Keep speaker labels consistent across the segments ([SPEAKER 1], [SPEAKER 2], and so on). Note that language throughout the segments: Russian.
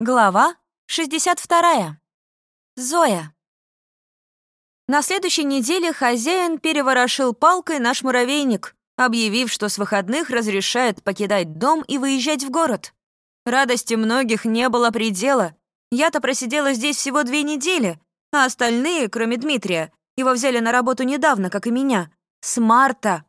[SPEAKER 1] Глава 62. Зоя. На следующей неделе хозяин переворошил палкой наш муравейник, объявив, что с выходных разрешает покидать дом и выезжать в город. Радости многих не было предела. Я-то просидела здесь всего две недели, а остальные, кроме Дмитрия, его взяли на работу недавно, как и меня, с марта.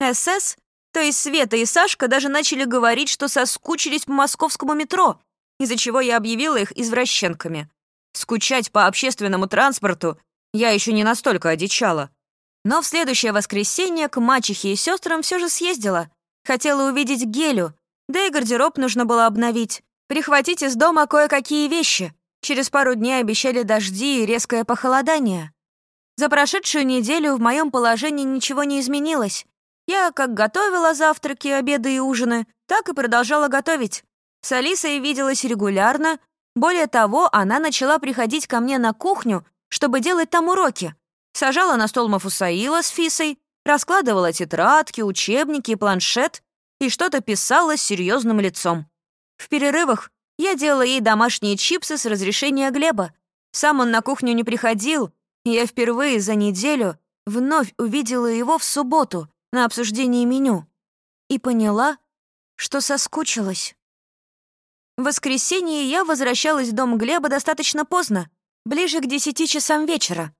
[SPEAKER 1] СС, то есть Света и Сашка, даже начали говорить, что соскучились по московскому метро — из-за чего я объявила их извращенками. Скучать по общественному транспорту я еще не настолько одичала. Но в следующее воскресенье к мачехе и сестрам все же съездила. Хотела увидеть Гелю, да и гардероб нужно было обновить. Прихватить из дома кое-какие вещи. Через пару дней обещали дожди и резкое похолодание. За прошедшую неделю в моем положении ничего не изменилось. Я как готовила завтраки, обеды и ужины, так и продолжала готовить. С Алисой виделась регулярно. Более того, она начала приходить ко мне на кухню, чтобы делать там уроки. Сажала на стол Мафусаила с Фисой, раскладывала тетрадки, учебники планшет и что-то писала с серьезным лицом. В перерывах я делала ей домашние чипсы с разрешения Глеба. Сам он на кухню не приходил, и я впервые за неделю вновь увидела его в субботу на обсуждении меню и поняла, что соскучилась. В воскресенье я возвращалась в дом Глеба достаточно поздно, ближе к десяти часам вечера.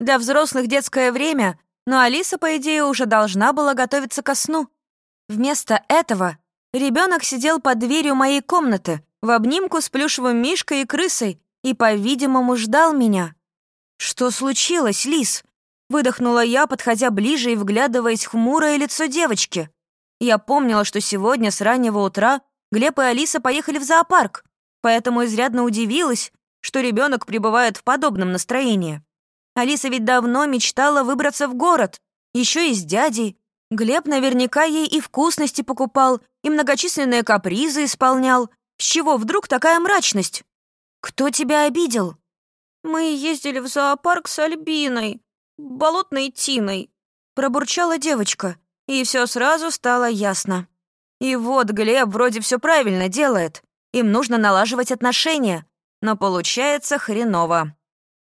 [SPEAKER 1] Для взрослых детское время, но Алиса, по идее, уже должна была готовиться ко сну. Вместо этого ребенок сидел под дверью моей комнаты в обнимку с плюшевым мишкой и крысой и, по-видимому, ждал меня. «Что случилось, Лис?» Выдохнула я, подходя ближе и вглядываясь в хмурое лицо девочки. Я помнила, что сегодня с раннего утра Глеб и Алиса поехали в зоопарк, поэтому изрядно удивилась, что ребенок пребывает в подобном настроении. Алиса ведь давно мечтала выбраться в город, еще и с дядей. Глеб наверняка ей и вкусности покупал, и многочисленные капризы исполнял. С чего вдруг такая мрачность? Кто тебя обидел? Мы ездили в зоопарк с Альбиной, болотной Тиной, пробурчала девочка, и все сразу стало ясно. И вот Глеб вроде все правильно делает. Им нужно налаживать отношения. Но получается хреново.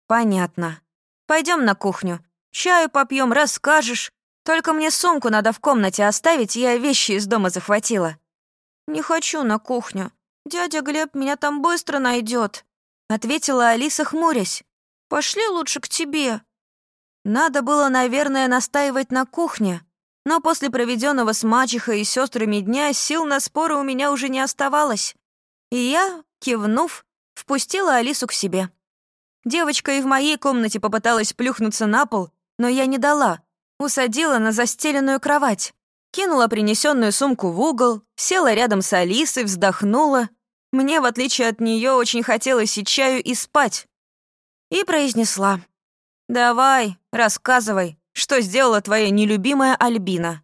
[SPEAKER 1] Понятно. Пойдем на кухню. Чаю попьем, расскажешь. Только мне сумку надо в комнате оставить, я вещи из дома захватила. Не хочу на кухню. Дядя Глеб меня там быстро найдет, ответила Алиса, хмурясь. Пошли лучше к тебе. Надо было, наверное, настаивать на кухне, но после проведенного с мачехой и сестрами дня сил на споры у меня уже не оставалось. И я, кивнув, впустила Алису к себе. Девочка и в моей комнате попыталась плюхнуться на пол, но я не дала. Усадила на застеленную кровать, кинула принесенную сумку в угол, села рядом с Алисой, вздохнула. Мне, в отличие от нее, очень хотелось и чаю, и спать. И произнесла. «Давай, рассказывай, что сделала твоя нелюбимая Альбина?»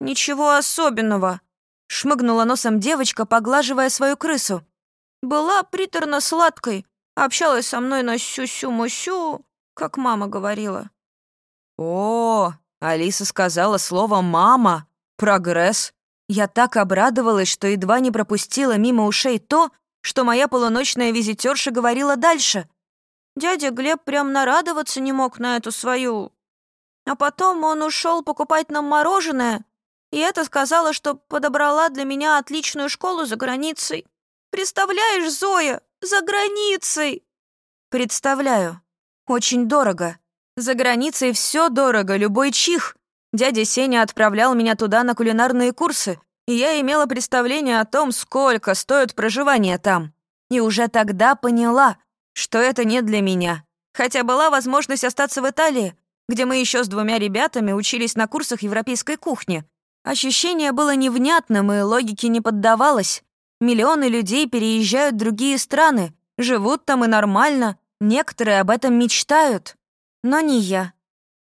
[SPEAKER 1] «Ничего особенного», — шмыгнула носом девочка, поглаживая свою крысу. «Была приторно-сладкой, общалась со мной на сю-сю-мусю, как мама говорила».
[SPEAKER 2] «О, Алиса сказала слово «мама». Прогресс. Я так обрадовалась, что едва не пропустила мимо ушей то, что моя полуночная визитерша говорила дальше.
[SPEAKER 1] Дядя Глеб прям нарадоваться не мог на эту свою а потом он ушел покупать нам мороженое, и это сказала, что подобрала для меня отличную школу за границей. Представляешь, Зоя, за границей!»
[SPEAKER 2] «Представляю. Очень дорого. За границей все дорого, любой чих. Дядя Сеня отправлял меня туда на кулинарные курсы, и я имела представление о том, сколько стоит проживание там. И уже тогда поняла, что это не для меня. Хотя была возможность остаться в Италии, где мы еще с двумя ребятами учились на курсах европейской кухни. Ощущение было невнятным и логике не поддавалось. Миллионы людей переезжают в другие страны, живут там и нормально, некоторые об этом мечтают. Но не я.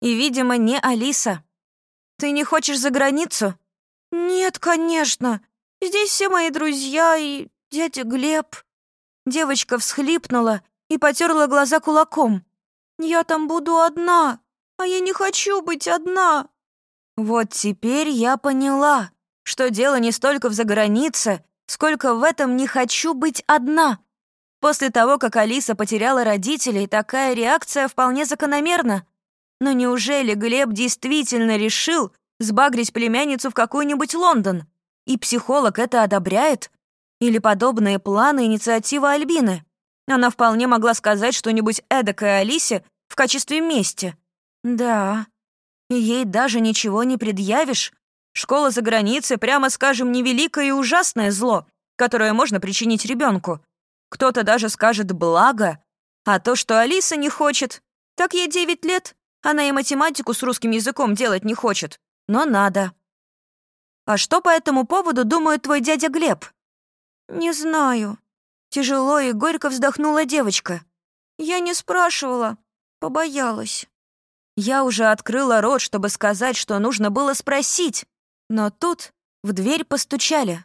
[SPEAKER 2] И, видимо, не Алиса. Ты не хочешь за границу?
[SPEAKER 1] Нет, конечно. Здесь все мои друзья и дядя Глеб.
[SPEAKER 2] Девочка всхлипнула и потерла глаза кулаком.
[SPEAKER 1] Я там буду одна. А я не хочу быть одна.
[SPEAKER 2] Вот теперь я поняла, что дело не столько в загранице, сколько в этом не хочу быть одна.
[SPEAKER 1] После того, как Алиса потеряла родителей, такая реакция вполне закономерна. Но неужели Глеб действительно решил сбагрить племянницу в какой-нибудь Лондон? И психолог это одобряет? Или подобные планы инициатива Альбины? Она вполне могла сказать что-нибудь эдакое Алисе в качестве мести. Да, и ей даже ничего не предъявишь. Школа за границей, прямо скажем, невеликое и ужасное зло, которое можно причинить ребенку. Кто-то даже скажет «благо». А то, что Алиса не хочет, так ей 9 лет, она и математику с русским языком делать не хочет, но надо. А что по этому поводу думает твой дядя Глеб? Не знаю. Тяжело и горько вздохнула девочка. Я не спрашивала, побоялась. Я уже открыла рот, чтобы сказать, что нужно было спросить, но тут в дверь постучали.